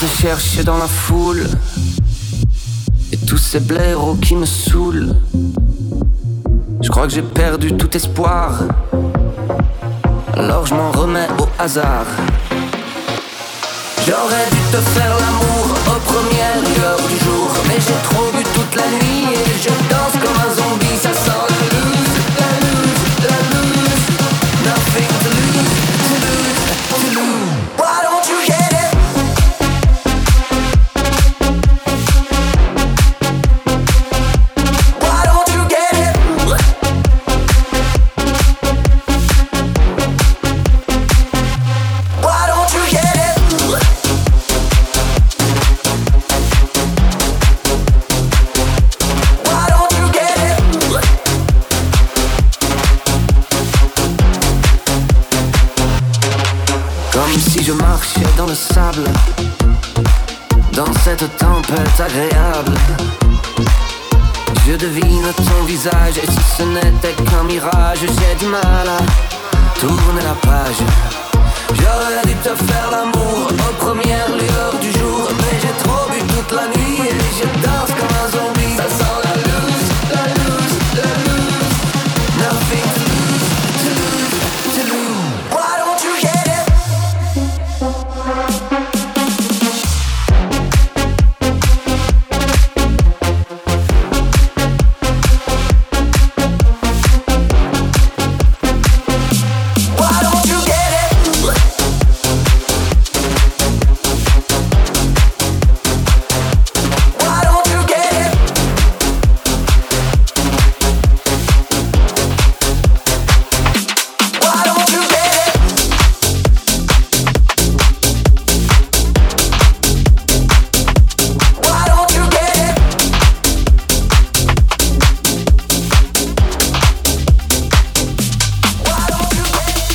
te cherchais dans la foule. Et tous ces blaireaux qui me saoulent. Je crois que j'ai perdu tout espoir. Alors je m'en remets au hasard. J'aurais dû te faire l'amour aux premières Si je marchais dans le sable, dans cette tempête agréable. Je devine ton visage et si ce n'était qu'un mirage, j'ai du mal à tourner la page. J'aurais dû te faire l'amour au premier